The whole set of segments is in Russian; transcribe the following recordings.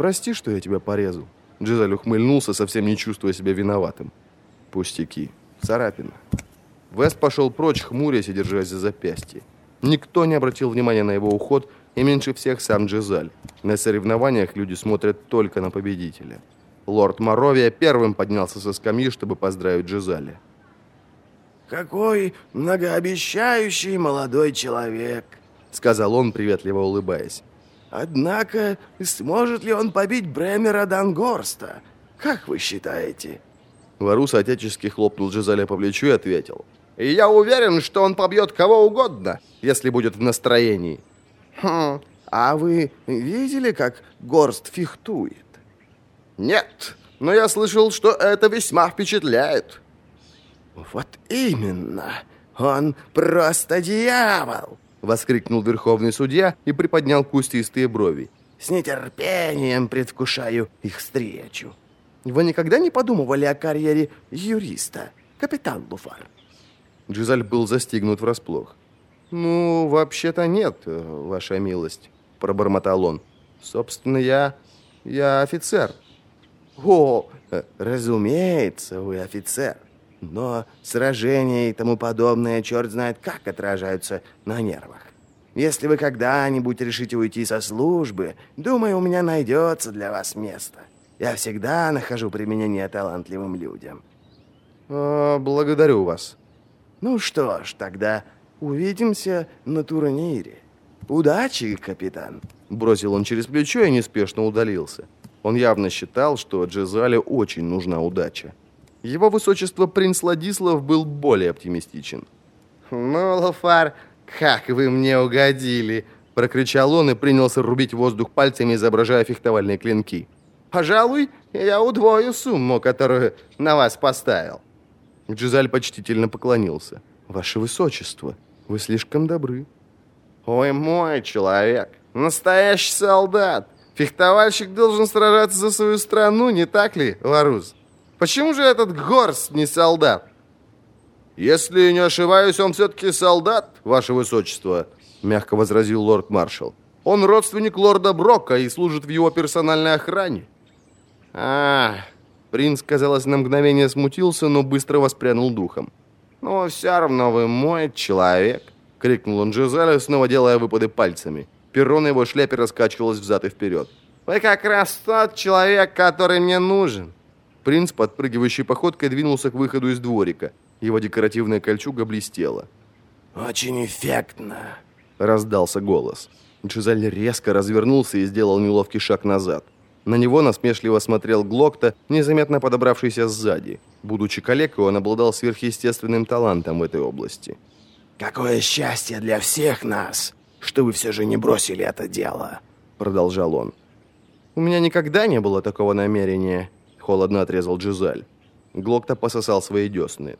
прости, что я тебя порезал». Джизаль ухмыльнулся, совсем не чувствуя себя виноватым. «Пустяки. Царапина». Вест пошел прочь, хмурясь и держась за запястье. Никто не обратил внимания на его уход, и меньше всех сам Джизаль. На соревнованиях люди смотрят только на победителя. Лорд Моровия первым поднялся со скамьи, чтобы поздравить Джизаля. «Какой многообещающий молодой человек!» — сказал он, приветливо улыбаясь. «Однако, сможет ли он побить Бремера Дангорста? Как вы считаете?» Варус отечески хлопнул Джизаля по плечу и ответил. «И я уверен, что он побьет кого угодно, если будет в настроении». «Хм, а вы видели, как Горст фехтует?» «Нет, но я слышал, что это весьма впечатляет». «Вот именно! Он просто дьявол!» — воскликнул верховный судья и приподнял кустистые брови. «С нетерпением предвкушаю их встречу. Вы никогда не подумывали о карьере юриста, капитан Луфар?» Джизаль был застигнут врасплох. «Ну, вообще-то нет, ваша милость», — пробормотал он. «Собственно, я... я офицер». «О, разумеется, вы офицер. Но сражения и тому подобное, черт знает как, отражаются на нервах. Если вы когда-нибудь решите уйти со службы, думаю, у меня найдется для вас место. Я всегда нахожу применение талантливым людям. О, благодарю вас. Ну что ж, тогда увидимся на турнире. Удачи, капитан. Бросил он через плечо и неспешно удалился. Он явно считал, что Джезале очень нужна удача. Его высочество принц Ладислав был более оптимистичен. «Ну, Луфар, как вы мне угодили!» Прокричал он и принялся рубить воздух пальцами, изображая фехтовальные клинки. «Пожалуй, я удвою сумму, которую на вас поставил». Джизаль почтительно поклонился. «Ваше высочество, вы слишком добры». «Ой, мой человек, настоящий солдат! Фехтовальщик должен сражаться за свою страну, не так ли, Ларус?» Почему же этот Горст не солдат? Если не ошибаюсь, он все-таки солдат, ваше высочество, мягко возразил лорд-маршал. Он родственник лорда Брока и служит в его персональной охране. А, принц, казалось, на мгновение смутился, но быстро воспрянул духом. «Ну, все равно вы мой человек!» — крикнул он Джезале, снова делая выпады пальцами. Перо на его шляпе раскачивалось взад и вперед. «Вы как раз тот человек, который мне нужен!» Принц, подпрыгивающей походкой, двинулся к выходу из дворика. Его декоративная кольчуга блестела. «Очень эффектно», — раздался голос. Джизаль резко развернулся и сделал неловкий шаг назад. На него насмешливо смотрел Глокта, незаметно подобравшийся сзади. Будучи калекой, он обладал сверхъестественным талантом в этой области. «Какое счастье для всех нас, что вы все же не бросили это дело», — продолжал он. «У меня никогда не было такого намерения», холодно отрезал Джизаль. Глокта пососал свои десны.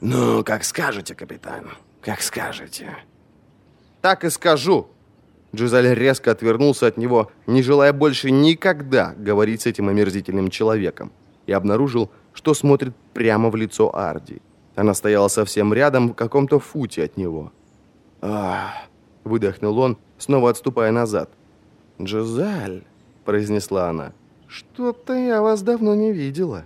«Ну, как скажете, капитан, как скажете». «Так и скажу!» Джизаль резко отвернулся от него, не желая больше никогда говорить с этим омерзительным человеком, и обнаружил, что смотрит прямо в лицо Арди. Она стояла совсем рядом, в каком-то футе от него. «Ах!» — выдохнул он, снова отступая назад. «Джизаль!» — произнесла она. «Что-то я вас давно не видела».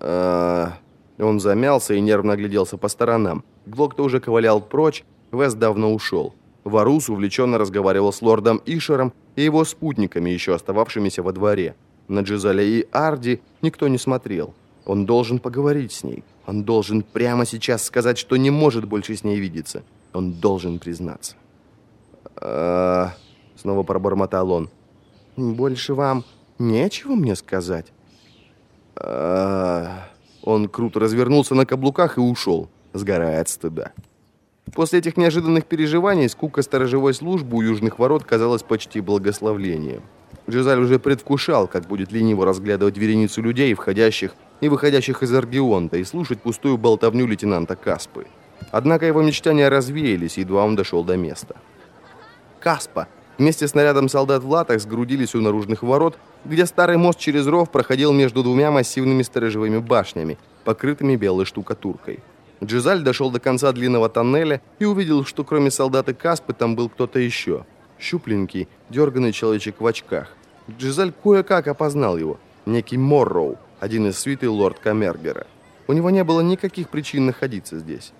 А... Он замялся и нервно огляделся по сторонам. Глок-то уже ковылял прочь, Вест давно ушел. Варус увлеченно разговаривал с лордом Ишером и его спутниками, еще остававшимися во дворе. На Джизаля и Арди никто не смотрел. Он должен поговорить с ней. Он должен прямо сейчас сказать, что не может больше с ней видеться. Он должен признаться. «А...» — снова пробормотал он. «Больше вам Нечего мне сказать. А Он круто развернулся на каблуках и ушел, сгорая от стыда. После этих неожиданных переживаний скука сторожевой службы у южных ворот казалась почти благословлением. Джизаль уже предвкушал, как будет лениво разглядывать вереницу людей, входящих и выходящих из Аргионта, и слушать пустую болтовню лейтенанта Каспы. Однако его мечтания развеялись, едва он дошел до места. Каспа вместе с нарядом солдат в латах сгрудились у наружных ворот где старый мост через ров проходил между двумя массивными сторожевыми башнями, покрытыми белой штукатуркой. Джизаль дошел до конца длинного тоннеля и увидел, что кроме солдат и Каспы там был кто-то еще. Щупленький, дерганный человечек в очках. Джизаль кое-как опознал его. Некий Морроу, один из свиты лорд Камергера. У него не было никаких причин находиться здесь.